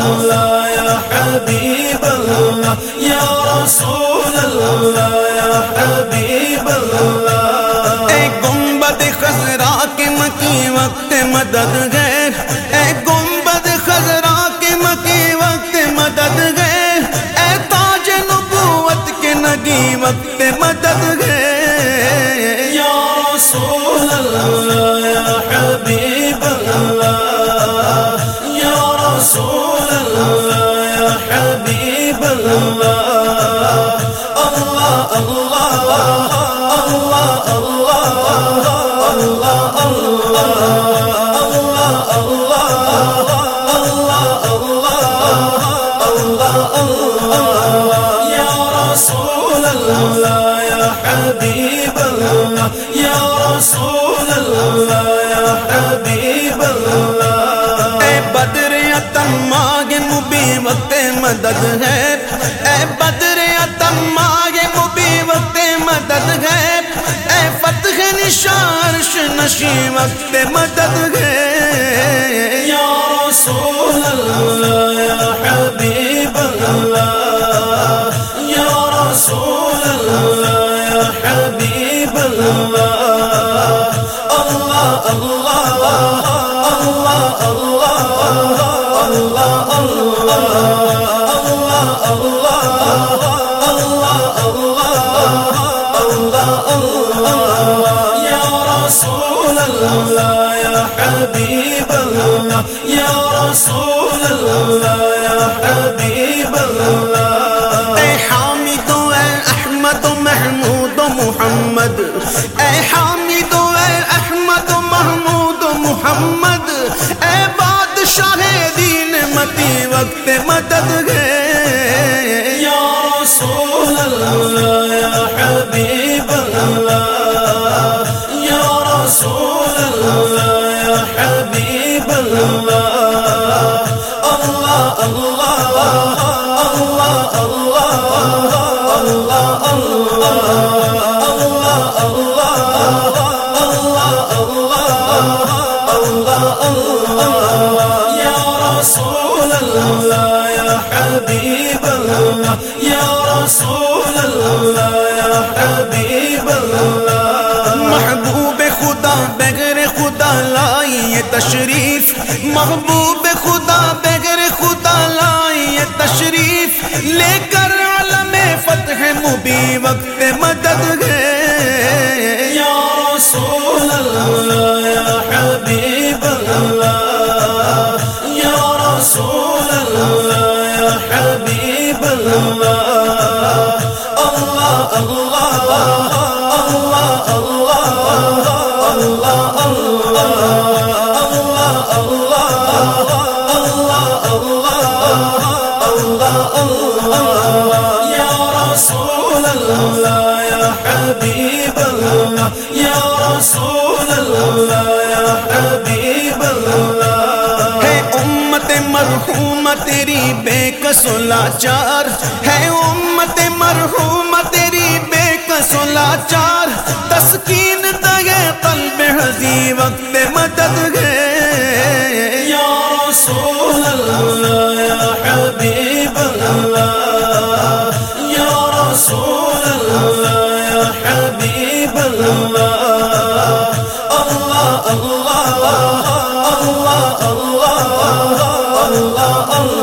اللہ، یا حبیب اللہ، یا رسول اللہ، یا حبیب اللہ۔ اے گنبد خزرا کے مکی وقت، مدد غیر اے گنبد خزرا کے مکی وقت، مدد غیر اے تاج نبوت کے نگی وقت، مدد غیر یا رسول اللہ اللہ اللہ اللہ رسول اللہ، یا اے بدر مبی وقت مدد ہے۔ اے بدر تماگ خوشی وقت مدد ہے یا رسول اللہ یا حبیب حبیب اللہ یا رسول اللہ یا حبیب اللہ اے حامد، اے احمد و محمود و محمد۔ اے حامد، اے احمد و محمود و محمد۔ رسول اللہ یا حبیب اللہ یا رسول اللہ محبوب خدا بغیر خدا لائی تشریف، محبوب خدا بغیر بھی وقت مدد ہے۔ بے کسلا چار ہے امت مرحوم تیری بے کسلا چار تسکین دگے قلب حضی وقت مدد گئے یا رسول اللہ یا حبیب اللہ رسول اللہ یا حبیب اللہ اللہ اللہ اللہ اللہ اللہ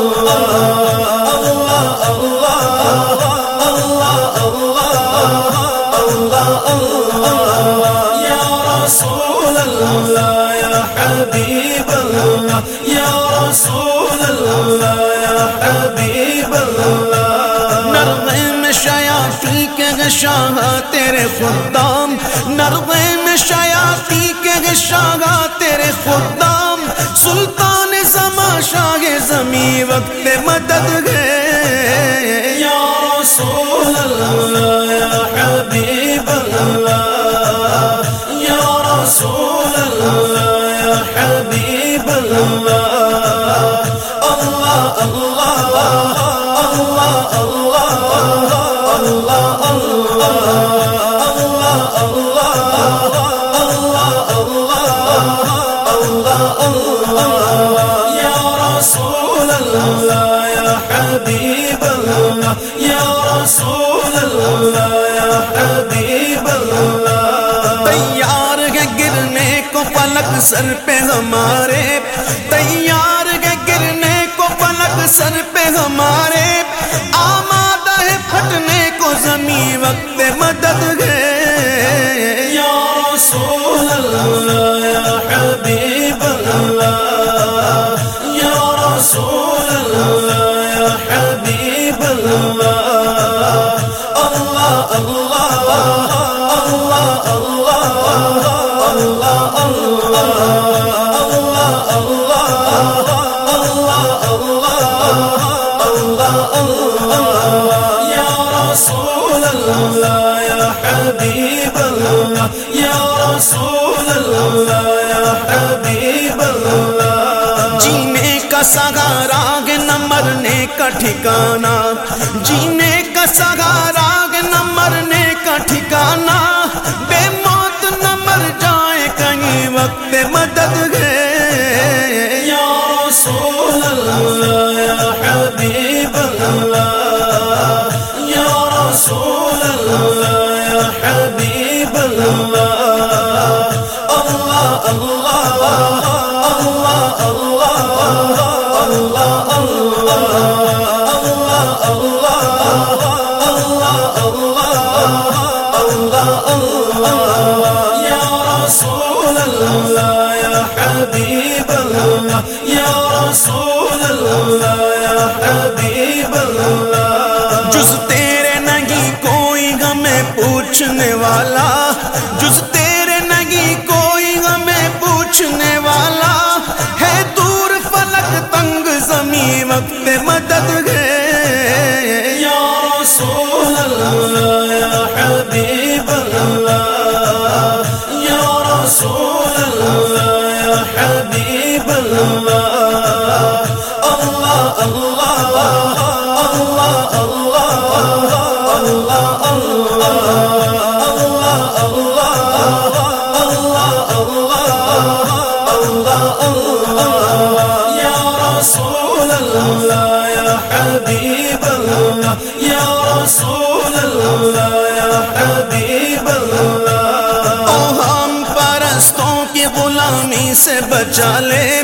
رسول اللہ یا حبیب اللہ نروے میں شیاتی کے شاہ تیرے خدام، نروے میں شیاتی کے شاہ تیرے خدام. رکھتے ہو تیار ہے گرنے کو پلک سر پہ ہمارے۔ تیار سہارا نہ مرنے کا ٹھکانہ رسول اللہ یا حبیب جز تیرے نہیں کوئی ہمیں پوچھنے والا جز رسول اللہ یا حبیب اللہ او ہم پرستوں کی غلامی سے بچا لے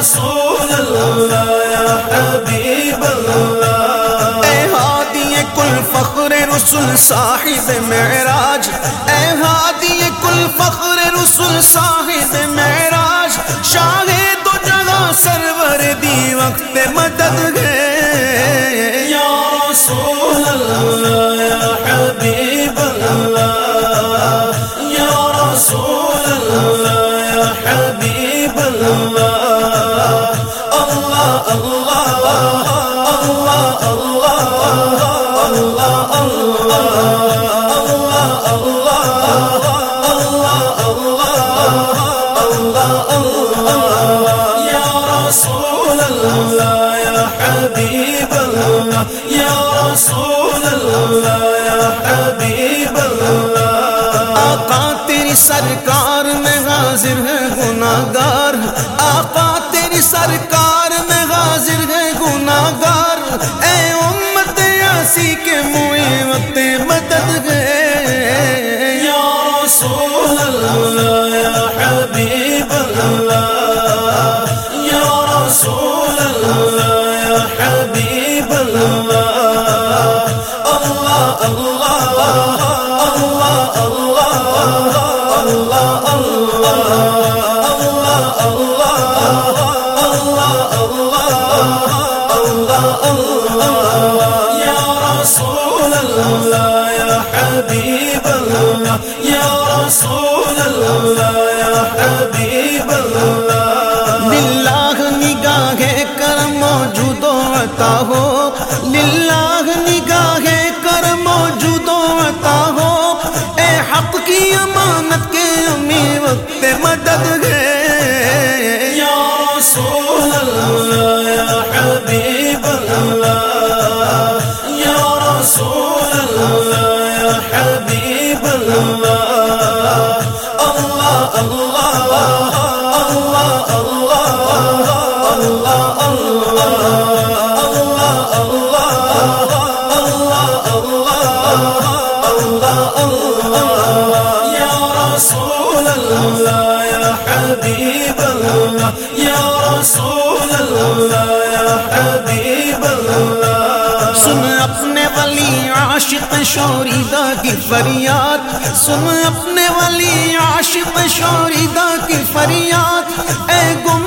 رسول اللہ، یا حبیب اللہ۔ اے ہادی، کل فخر رسول صاحب معراج۔ اے ہادی، کل فخر رسول صاحب معراج۔ شاہ دو جگہ سرور دی وقت مدد ہے۔ سرکار میں حاضر ہے گناہ گار یا رسول اللہ یا حبیب رسول سن اپنے والی عاشق شوریدا کی فریاد سن اپنے ولی عاشق شوریدہ کی فریاد اے گم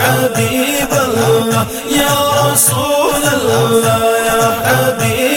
حبيب الله يا رسول الله يا حبيب